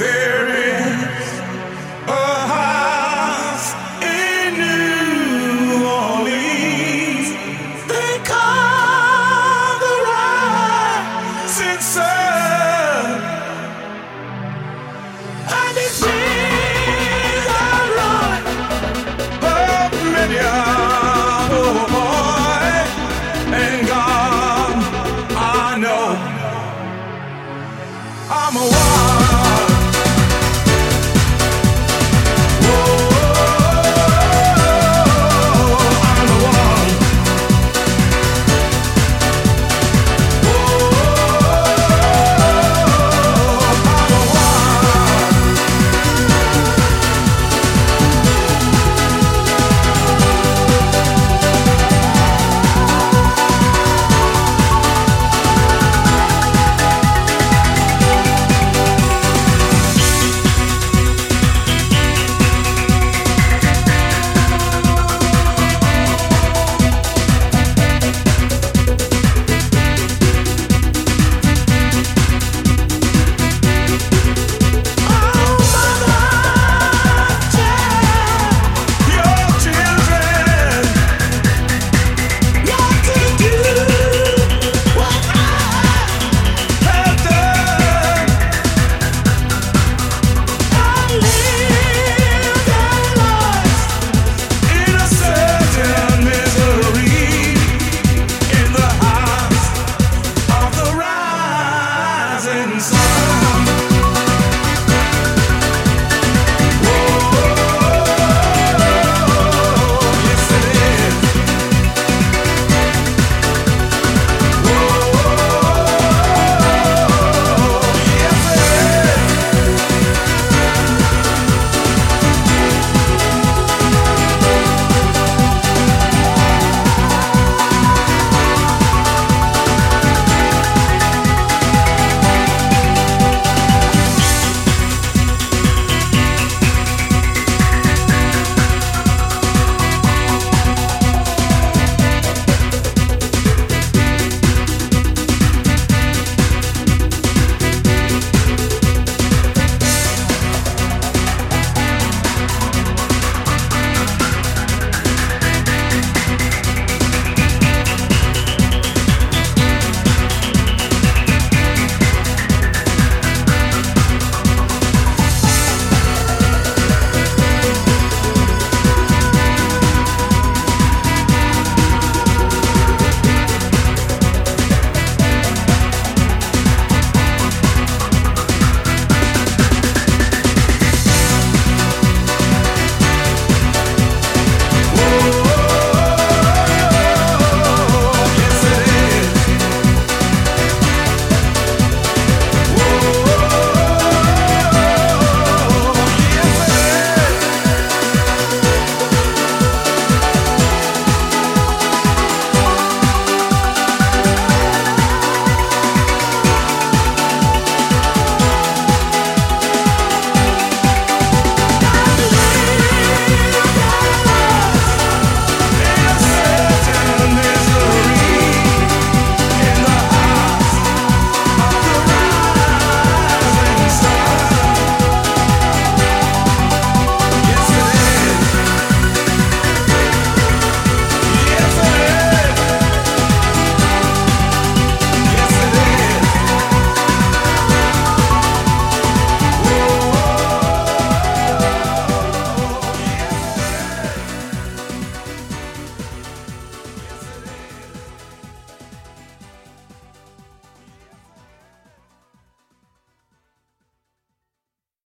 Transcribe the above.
there.